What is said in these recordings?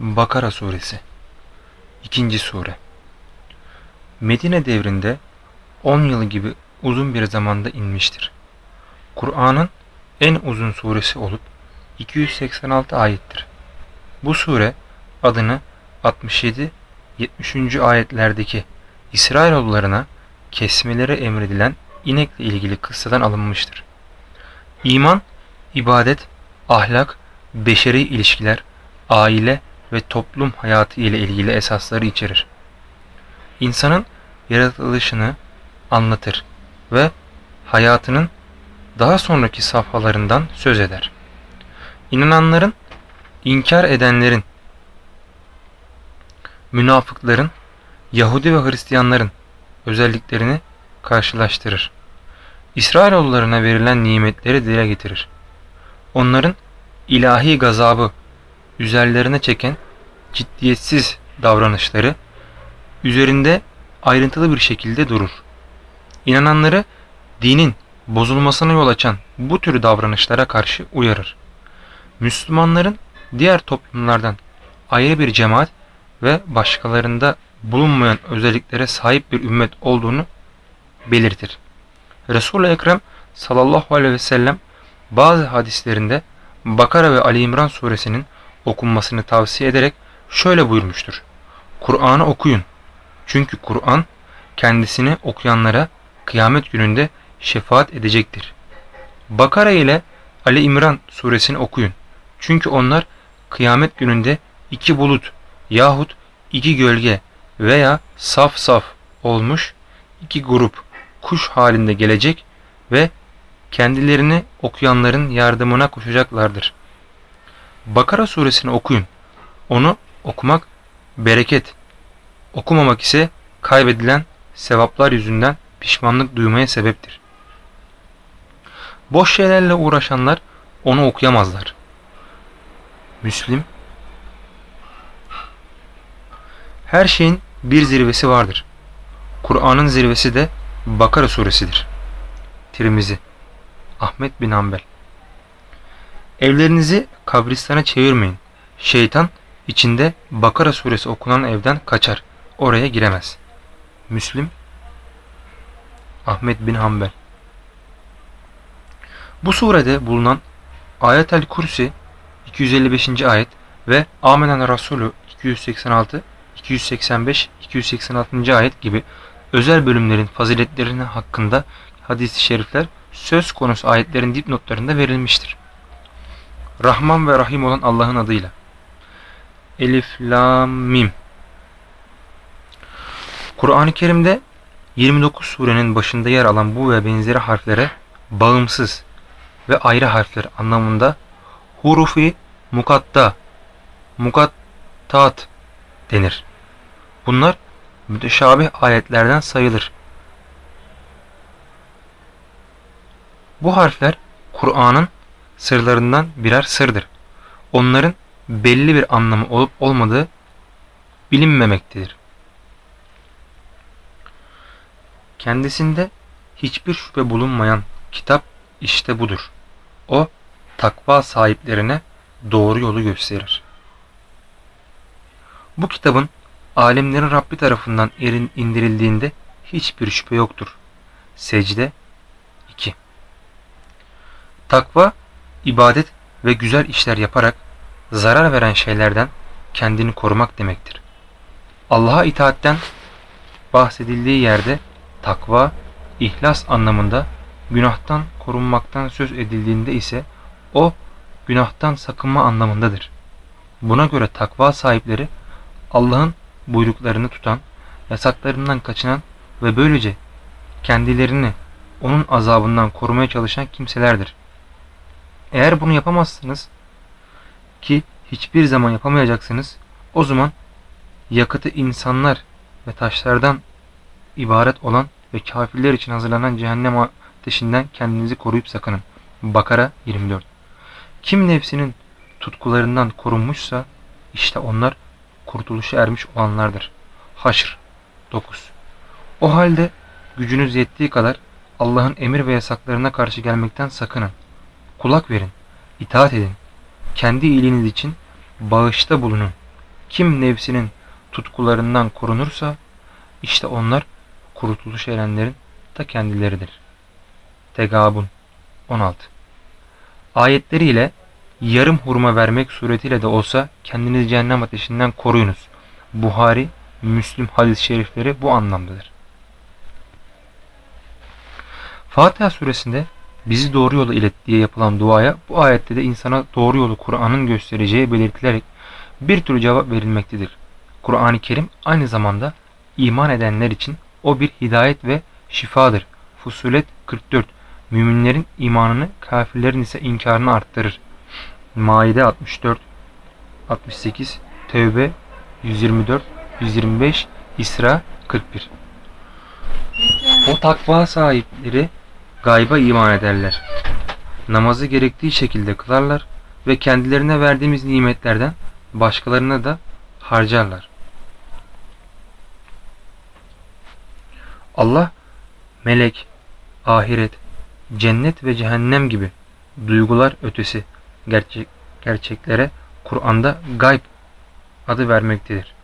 Bakara Suresi 2. Sure Medine devrinde 10 yıl gibi uzun bir zamanda inmiştir. Kur'an'ın en uzun suresi olup 286 ayettir. Bu sure adını 67-70. ayetlerdeki İsrailoğullarına kesmeleri emredilen inekle ilgili kıssadan alınmıştır. İman, ibadet, ahlak, beşeri ilişkiler, aile ve toplum hayatı ile ilgili esasları içerir. İnsanın yaratılışını anlatır ve hayatının daha sonraki safhalarından söz eder. İnananların, inkar edenlerin, münafıkların, Yahudi ve Hristiyanların özelliklerini karşılaştırır. İsrailoğullarına verilen nimetleri dile getirir. Onların ilahi gazabı üzerlerine çeken ciddiyetsiz davranışları üzerinde ayrıntılı bir şekilde durur. İnananları dinin bozulmasına yol açan bu tür davranışlara karşı uyarır. Müslümanların diğer toplumlardan ayrı bir cemaat ve başkalarında bulunmayan özelliklere sahip bir ümmet olduğunu belirtir. Resul-i Ekrem sallallahu aleyhi ve sellem bazı hadislerinde Bakara ve Ali İmran suresinin okunmasını tavsiye ederek şöyle buyurmuştur. Kur'an'ı okuyun. Çünkü Kur'an kendisini okuyanlara kıyamet gününde şefaat edecektir. Bakara ile Ali İmran suresini okuyun. Çünkü onlar kıyamet gününde iki bulut yahut iki gölge veya saf saf olmuş iki grup kuş halinde gelecek ve kendilerini okuyanların yardımına koşacaklardır. Bakara suresini okuyun. Onu okumak bereket, okumamak ise kaybedilen sevaplar yüzünden pişmanlık duymaya sebeptir. Boş şeylerle uğraşanlar onu okuyamazlar. Müslim Her şeyin bir zirvesi vardır. Kur'an'ın zirvesi de Bakara suresidir. Tirmizi Ahmet bin Hanbel Evlerinizi kabristana çevirmeyin. Şeytan içinde Bakara suresi okunan evden kaçar. Oraya giremez. Müslim Ahmet bin Hanbel Bu surede bulunan Ayet-el Kursi 255. ayet ve Amenen Rasulü 286, 285, 286. ayet gibi özel bölümlerin faziletlerine hakkında hadis-i şerifler söz konusu ayetlerin dipnotlarında verilmiştir. Rahman ve Rahim olan Allah'ın adıyla. Elif, Lam, Mim. Kur'an-ı Kerim'de 29 surenin başında yer alan bu ve benzeri harflere bağımsız ve ayrı harfler anlamında hurufi mukatta, mukattat denir. Bunlar müteşabih ayetlerden sayılır. Bu harfler Kur'an'ın sırlarından birer sırdır. Onların belli bir anlamı olup olmadığı bilinmemektedir. Kendisinde hiçbir şüphe bulunmayan kitap işte budur. O takva sahiplerine doğru yolu gösterir. Bu kitabın alemlerin Rabbi tarafından indirildiğinde hiçbir şüphe yoktur. Secde 2 Takva, ibadet ve güzel işler yaparak zarar veren şeylerden kendini korumak demektir. Allah'a itaatten bahsedildiği yerde takva, ihlas anlamında günahtan korunmaktan söz edildiğinde ise o günahtan sakınma anlamındadır. Buna göre takva sahipleri Allah'ın buyruklarını tutan, yasaklarından kaçınan ve böylece kendilerini onun azabından korumaya çalışan kimselerdir. Eğer bunu yapamazsınız ki hiçbir zaman yapamayacaksınız o zaman yakıtı insanlar ve taşlardan ibaret olan ve kafirler için hazırlanan cehennem ateşinden kendinizi koruyup sakının. Bakara 24 Kim nefsinin tutkularından korunmuşsa işte onlar kurtuluşa ermiş olanlardır. Haşr 9 O halde gücünüz yettiği kadar Allah'ın emir ve yasaklarına karşı gelmekten sakının. Kulak verin, itaat edin. Kendi iyiliğiniz için bağışta bulunun. Kim nefsinin tutkularından korunursa işte onlar kurutuluş erenlerin ta kendileridir. Tegabun 16 Ayetleriyle yarım hurma vermek suretiyle de olsa kendinizi cehennem ateşinden koruyunuz. Buhari, Müslim hadis-i şerifleri bu anlamdadır. Fatiha suresinde bizi doğru yola ilet diye yapılan duaya bu ayette de insana doğru yolu Kur'an'ın göstereceği belirtilerek bir tür cevap verilmektedir. Kur'an-ı Kerim aynı zamanda iman edenler için o bir hidayet ve şifadır. Fusulet 44 Müminlerin imanını, kafirlerin ise inkarını arttırır. Maide 64 68 Tevbe 124 125 İsra 41 O takva sahipleri gayba iman ederler. Namazı gerektiği şekilde kılarlar ve kendilerine verdiğimiz nimetlerden başkalarına da harcarlar. Allah melek, ahiret, cennet ve cehennem gibi duygular ötesi gerçek, gerçeklere Kur'an'da gayb adı vermektedir.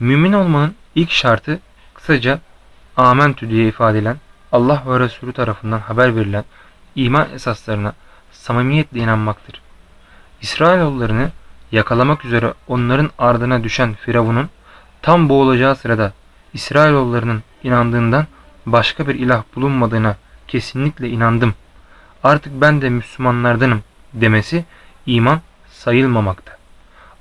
Mümin olmanın ilk şartı kısaca amentü diye ifade edilen Allah ve Resulü tarafından haber verilen iman esaslarına samimiyetle inanmaktır. İsrailoğullarını yakalamak üzere onların ardına düşen Firavun'un tam boğulacağı sırada İsrailoğullarının inandığından başka bir ilah bulunmadığına kesinlikle inandım. Artık ben de Müslümanlardanım demesi iman sayılmamakta.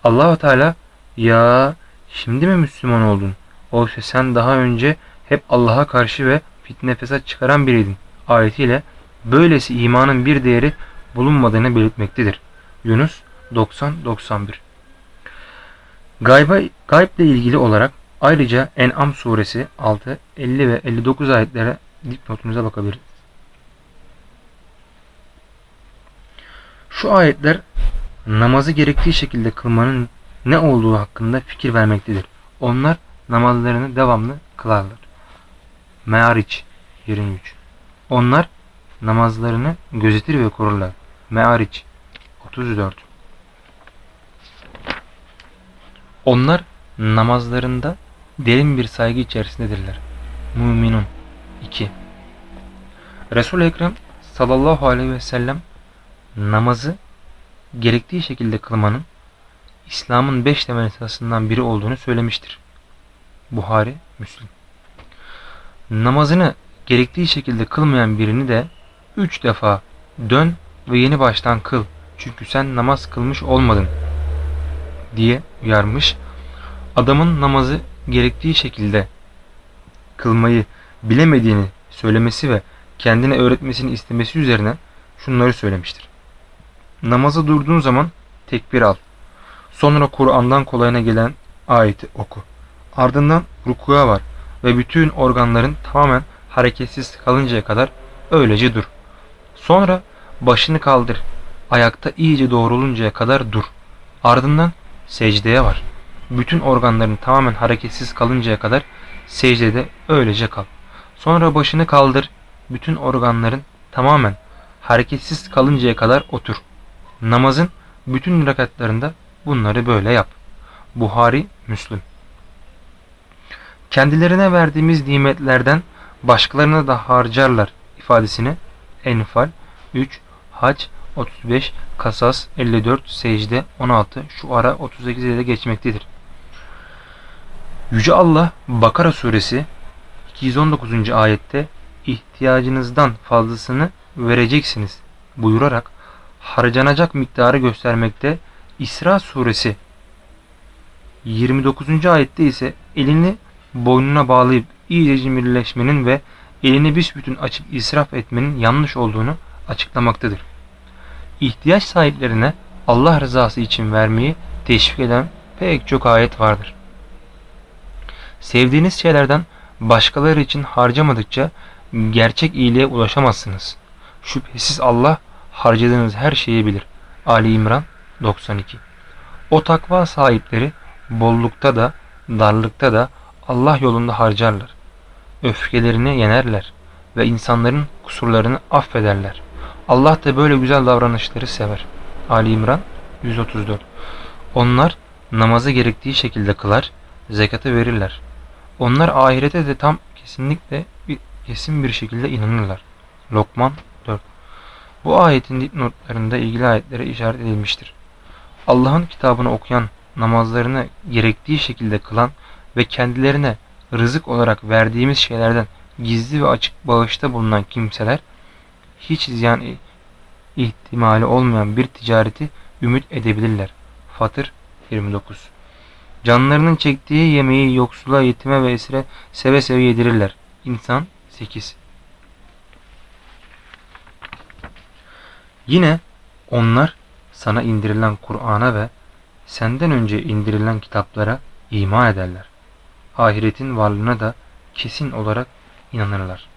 Allahu Teala ya şimdi mi Müslüman oldun? Oysa sen daha önce hep Allah'a karşı ve fitne fesat çıkaran biriydin. Ayetiyle böylesi imanın bir değeri bulunmadığını belirtmektedir. Yunus 90-91 Gayba, gayble ilgili olarak ayrıca En'am suresi 6, 50 ve 59 ayetlere dipnotunuza bakabiliriz. Şu ayetler namazı gerektiği şekilde kılmanın ne olduğu hakkında fikir vermektedir. Onlar namazlarını devamlı kılarlar. Me'ariç 23 Onlar namazlarını gözetir ve korurlar. Me'ariç 34 Onlar namazlarında derin bir saygı içerisindedirler. Müminun 2 Resul-i Ekrem sallallahu aleyhi ve sellem namazı gerektiği şekilde kılmanın İslam'ın beş temel esasından biri olduğunu söylemiştir. Buhari, Müslim. Namazını gerektiği şekilde kılmayan birini de üç defa dön ve yeni baştan kıl. Çünkü sen namaz kılmış olmadın diye uyarmış. Adamın namazı gerektiği şekilde kılmayı bilemediğini söylemesi ve kendine öğretmesini istemesi üzerine şunları söylemiştir. Namaza durduğun zaman tekbir al. Sonra Kur'an'dan kolayına gelen ayeti oku. Ardından rukuya var ve bütün organların tamamen hareketsiz kalıncaya kadar öylece dur. Sonra başını kaldır. Ayakta iyice doğruluncaya kadar dur. Ardından secdeye var. Bütün organların tamamen hareketsiz kalıncaya kadar secdede öylece kal. Sonra başını kaldır. Bütün organların tamamen hareketsiz kalıncaya kadar otur. Namazın bütün rekatlarında bunları böyle yap. Buhari, Müslüm. Kendilerine verdiğimiz nimetlerden başkalarına da harcarlar ifadesini Enfal 3, Hac 35, Kasas 54, Secde 16, şu ara 38 ile geçmektedir. Yüce Allah Bakara suresi 219. ayette ihtiyacınızdan fazlasını vereceksiniz buyurarak harcanacak miktarı göstermekte İsra suresi 29. ayette ise elini boynuna bağlayıp iyice cimrileşmenin ve elini büsbütün açıp israf etmenin yanlış olduğunu açıklamaktadır. İhtiyaç sahiplerine Allah rızası için vermeyi teşvik eden pek çok ayet vardır. Sevdiğiniz şeylerden başkaları için harcamadıkça gerçek iyiliğe ulaşamazsınız. Şüphesiz Allah harcadığınız her şeyi bilir. Ali İmran 92 O takva sahipleri bollukta da darlıkta da Allah yolunda harcarlar. Öfkelerini yenerler ve insanların kusurlarını affederler. Allah da böyle güzel davranışları sever. Ali İmran 134 Onlar namazı gerektiği şekilde kılar, zekatı verirler. Onlar ahirete de tam kesinlikle bir, kesin bir şekilde inanırlar. Lokman 4 Bu ayetin dipnotlarında ilgili ayetlere işaret edilmiştir. Allah'ın kitabını okuyan, namazlarını gerektiği şekilde kılan ve kendilerine rızık olarak verdiğimiz şeylerden gizli ve açık bağışta bulunan kimseler hiç ziyan ihtimali olmayan bir ticareti ümit edebilirler. Fatır 29 Canlarının çektiği yemeği yoksula, yetime ve esire seve seve yedirirler. İnsan 8 Yine onlar sana indirilen Kur'an'a ve senden önce indirilen kitaplara iman ederler. Ahiretin varlığına da kesin olarak inanırlar.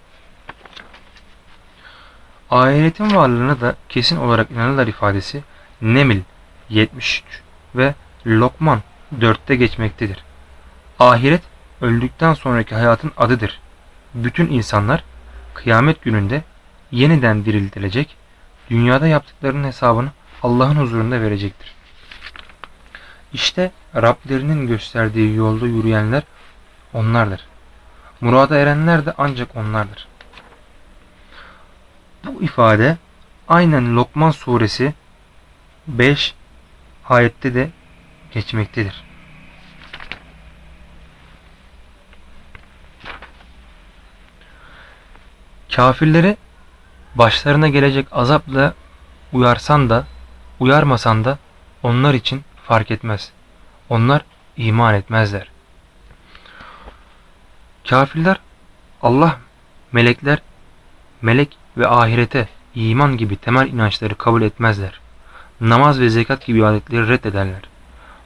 Ahiretin varlığına da kesin olarak inanırlar ifadesi Nemil 73 ve Lokman 4'te geçmektedir. Ahiret öldükten sonraki hayatın adıdır. Bütün insanlar kıyamet gününde yeniden diriltilecek, dünyada yaptıklarının hesabını Allah'ın huzurunda verecektir. İşte Rablerinin gösterdiği yolda yürüyenler onlardır. Murada erenler de ancak onlardır. Bu ifade aynen Lokman suresi 5 ayette de geçmektedir. Kafirleri başlarına gelecek azapla uyarsan da uyarmasan da onlar için fark etmez. Onlar iman etmezler. Kafirler Allah, melekler, melek ve ahirete iman gibi temel inançları kabul etmezler. Namaz ve zekat gibi ibadetleri reddederler.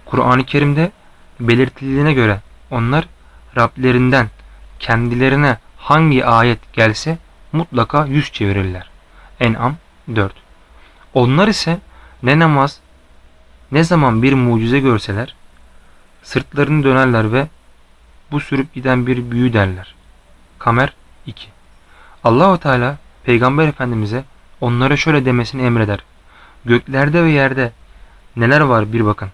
Kur'an-ı Kerim'de belirtildiğine göre onlar Rablerinden kendilerine hangi ayet gelse mutlaka yüz çevirirler. En'am 4 Onlar ise ne namaz ne zaman bir mucize görseler sırtlarını dönerler ve bu sürüp giden bir büyü derler. Kamer 2 Allahu Teala Peygamber Efendimiz'e onlara şöyle demesini emreder. Göklerde ve yerde neler var bir bakın.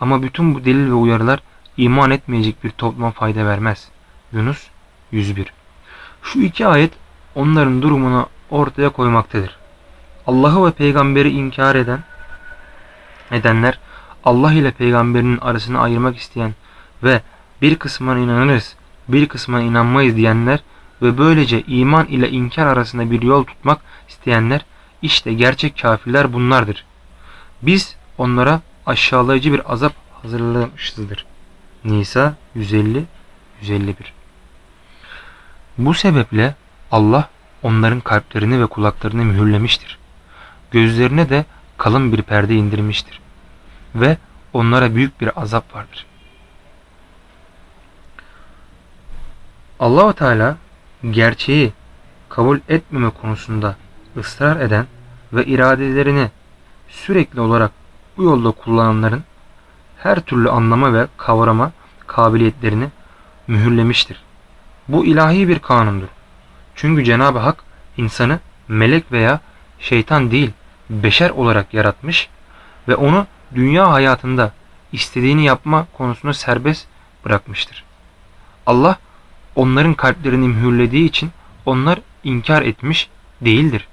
Ama bütün bu delil ve uyarılar iman etmeyecek bir topluma fayda vermez. Yunus 101 Şu iki ayet onların durumunu ortaya koymaktadır. Allah'ı ve peygamberi inkar eden edenler Allah ile peygamberinin arasını ayırmak isteyen ve bir kısmına inanırız, bir kısmına inanmayız diyenler ve böylece iman ile inkar arasında bir yol tutmak isteyenler işte gerçek kafirler bunlardır. Biz onlara aşağılayıcı bir azap hazırlamışızdır. Nisa 150 151 Bu sebeple Allah onların kalplerini ve kulaklarını mühürlemiştir. Gözlerine de kalın bir perde indirmiştir. Ve onlara büyük bir azap vardır. Allahu Teala gerçeği kabul etmeme konusunda ısrar eden ve iradelerini sürekli olarak bu yolda kullananların her türlü anlama ve kavrama kabiliyetlerini mühürlemiştir. Bu ilahi bir kanundur. Çünkü Cenab-ı Hak insanı melek veya şeytan değil beşer olarak yaratmış ve onu dünya hayatında istediğini yapma konusunda serbest bırakmıştır. Allah onların kalplerini mühürlediği için onlar inkar etmiş değildir.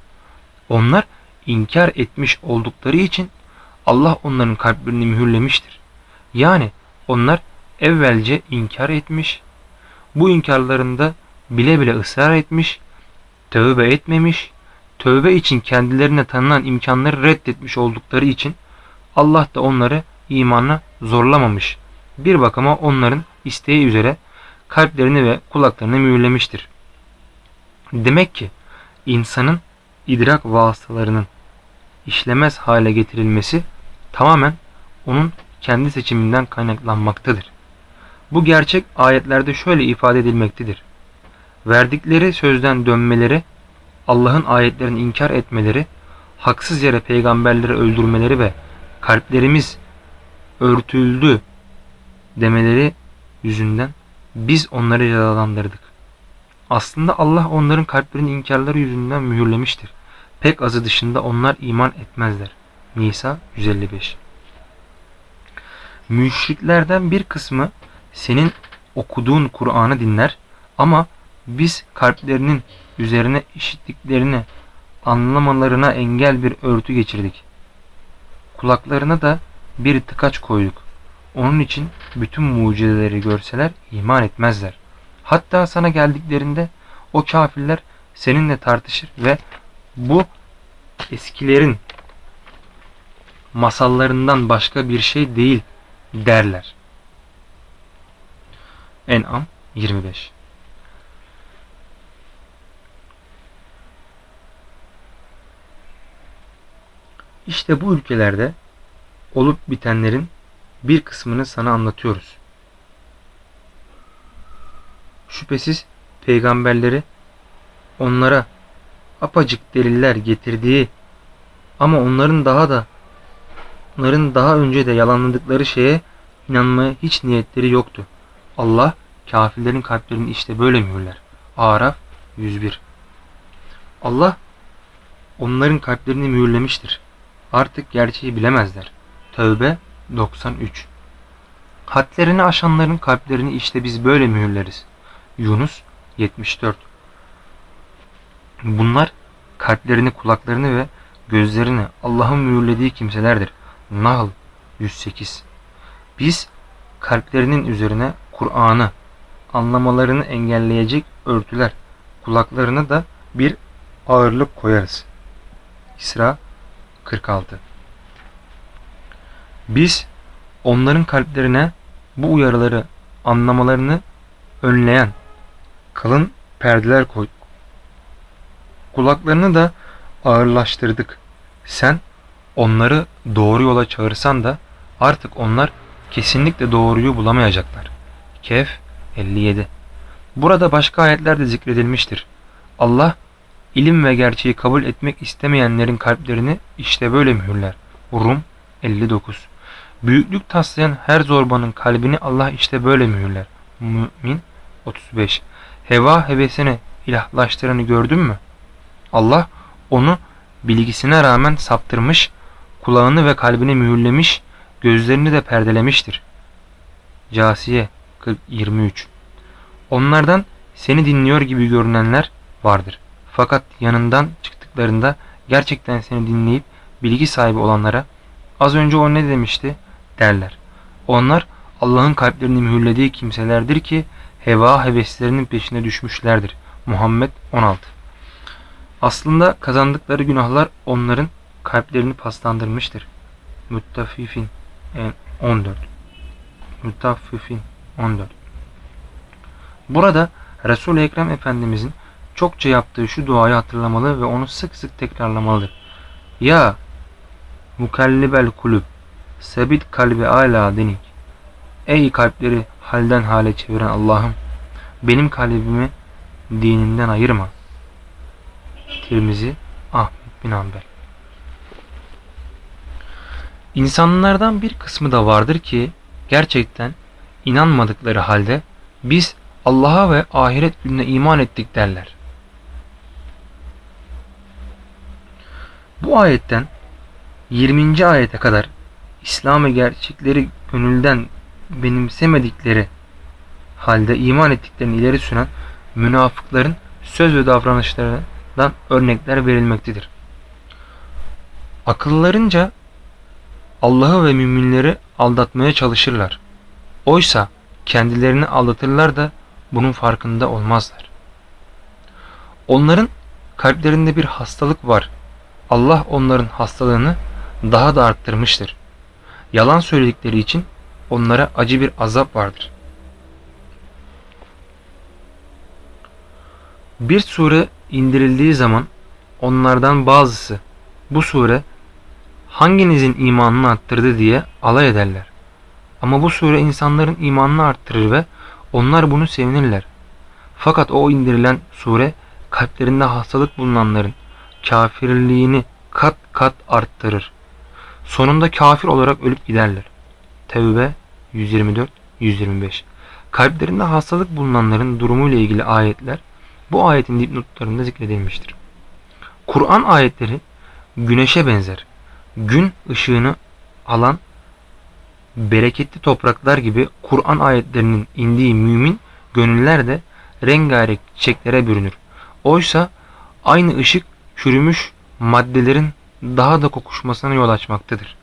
Onlar inkar etmiş oldukları için Allah onların kalplerini mühürlemiştir. Yani onlar evvelce inkar etmiş, bu inkarlarında bile bile ısrar etmiş, tövbe etmemiş, tövbe için kendilerine tanınan imkanları reddetmiş oldukları için Allah da onları imana zorlamamış. Bir bakıma onların isteği üzere kalplerini ve kulaklarını mühürlemiştir. Demek ki insanın idrak vasıtalarının işlemez hale getirilmesi tamamen onun kendi seçiminden kaynaklanmaktadır. Bu gerçek ayetlerde şöyle ifade edilmektedir. Verdikleri sözden dönmeleri, Allah'ın ayetlerini inkar etmeleri, haksız yere peygamberleri öldürmeleri ve kalplerimiz örtüldü demeleri yüzünden biz onları cezalandırdık. Aslında Allah onların kalplerini inkarları yüzünden mühürlemiştir. Pek azı dışında onlar iman etmezler. Nisa 155 Müşriklerden bir kısmı senin okuduğun Kur'an'ı dinler ama biz kalplerinin üzerine işittiklerini anlamalarına engel bir örtü geçirdik. Kulaklarına da bir tıkaç koyduk. Onun için bütün mucizeleri görseler iman etmezler. Hatta sana geldiklerinde o kafirler seninle tartışır ve bu eskilerin masallarından başka bir şey değil derler. En'am 25 İşte bu ülkelerde olup bitenlerin bir kısmını sana anlatıyoruz. Şüphesiz peygamberleri onlara apacık deliller getirdiği ama onların daha da onların daha önce de yalanladıkları şeye inanmaya hiç niyetleri yoktu. Allah kafirlerin kalplerini işte böyle mühürler. Araf 101 Allah onların kalplerini mühürlemiştir. Artık gerçeği bilemezler. Tövbe 93 Hadlerini aşanların kalplerini işte biz böyle mühürleriz. Yunus 74 Bunlar kalplerini, kulaklarını ve gözlerini Allah'ın mühürlediği kimselerdir. Nahl 108 Biz kalplerinin üzerine Kur'an'ı anlamalarını engelleyecek örtüler, kulaklarına da bir ağırlık koyarız. İsra 46 Biz onların kalplerine bu uyarıları anlamalarını önleyen kalın perdeler koyduk. Kulaklarını da ağırlaştırdık. Sen onları doğru yola çağırsan da artık onlar kesinlikle doğruyu bulamayacaklar. Kehf 57 Burada başka ayetler de zikredilmiştir. Allah ilim ve gerçeği kabul etmek istemeyenlerin kalplerini işte böyle mühürler. Rum 59 Büyüklük taslayan her zorbanın kalbini Allah işte böyle mühürler. Mümin 35 Heva hevesini ilahlaştıranı gördün mü? Allah onu bilgisine rağmen saptırmış, kulağını ve kalbini mühürlemiş, gözlerini de perdelemiştir. Casiye 23 Onlardan seni dinliyor gibi görünenler vardır. Fakat yanından çıktıklarında gerçekten seni dinleyip bilgi sahibi olanlara az önce o ne demişti derler. Onlar Allah'ın kalplerini mühürlediği kimselerdir ki heva heveslerinin peşine düşmüşlerdir. Muhammed 16 Aslında kazandıkları günahlar onların kalplerini paslandırmıştır. Müttafifin 14 Müttaffifin 14 Burada Resul-i Ekrem Efendimizin çokça yaptığı şu duayı hatırlamalı ve onu sık sık tekrarlamalıdır. Ya mukallibel kulüp sebit kalbi ala dinik Ey kalpleri halden hale çeviren Allah'ım benim kalbimi dininden ayırma. Tirmizi Ahmet bin Hanbel İnsanlardan bir kısmı da vardır ki gerçekten inanmadıkları halde biz Allah'a ve ahiret gününe iman ettik derler. Bu ayetten 20. ayete kadar İslam'ı gerçekleri gönülden benimsemedikleri halde iman ettiklerini ileri süren münafıkların söz ve davranışlarından örnekler verilmektedir. Akıllarınca Allah'ı ve müminleri aldatmaya çalışırlar. Oysa kendilerini aldatırlar da bunun farkında olmazlar. Onların kalplerinde bir hastalık var. Allah onların hastalığını daha da arttırmıştır. Yalan söyledikleri için onlara acı bir azap vardır. Bir sure indirildiği zaman onlardan bazısı bu sure hanginizin imanını arttırdı diye alay ederler. Ama bu sure insanların imanını arttırır ve onlar bunu sevinirler. Fakat o indirilen sure kalplerinde hastalık bulunanların kafirliğini kat kat arttırır. Sonunda kafir olarak ölüp giderler. Tevbe 124-125 Kalplerinde hastalık bulunanların durumuyla ilgili ayetler bu ayetin dipnotlarında zikredilmiştir. Kur'an ayetleri güneşe benzer. Gün ışığını alan bereketli topraklar gibi Kur'an ayetlerinin indiği mümin gönüller de rengarenk çiçeklere bürünür. Oysa aynı ışık çürümüş maddelerin daha da kokuşmasına yol açmaktadır.